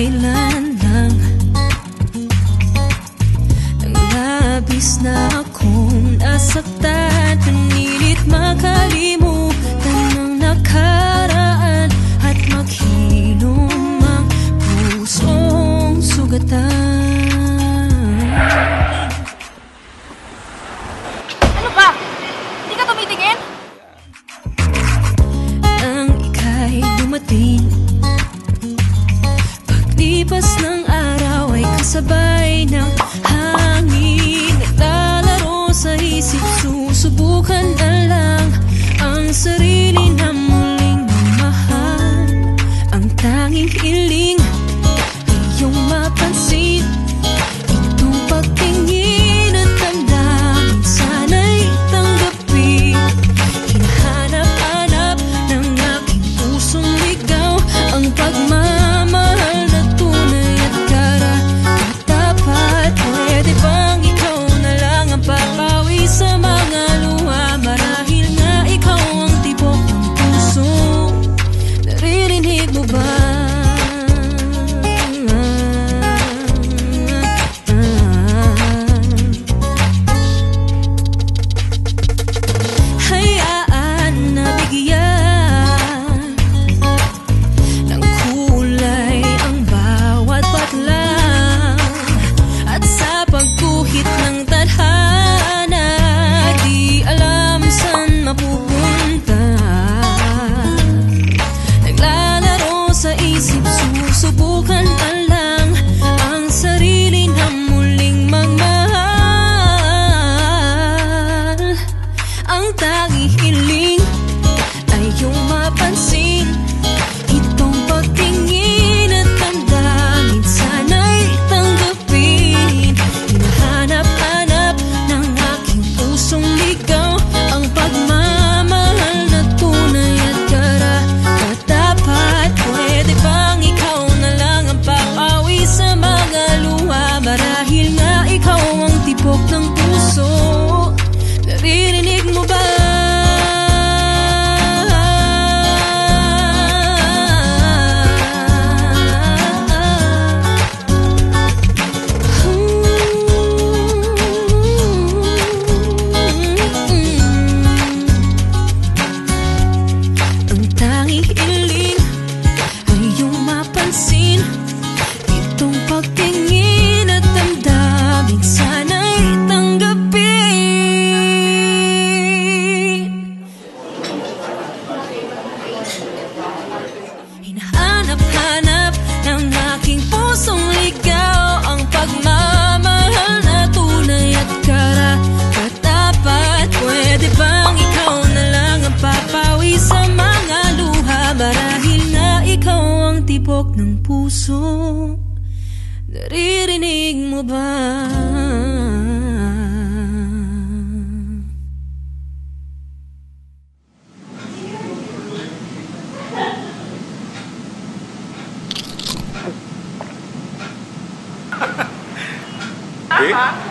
kailan lang Ang labis na akong nasaktan Panilit makalimutan ng nakaraan At maghilom ang pusong sugatan Ano ba? Hindi ka tumitingin? Ang ika'y dumating tanging iling Hanap-hanap ng aking pusong ligaw. Ang pagmamahal na tunay at kara Katapat, pwede bang ikaw na lang ang papawi sa mga luha? Marahil na ikaw ang tibok ng puso. Naririnig mo ba? ¿Sí?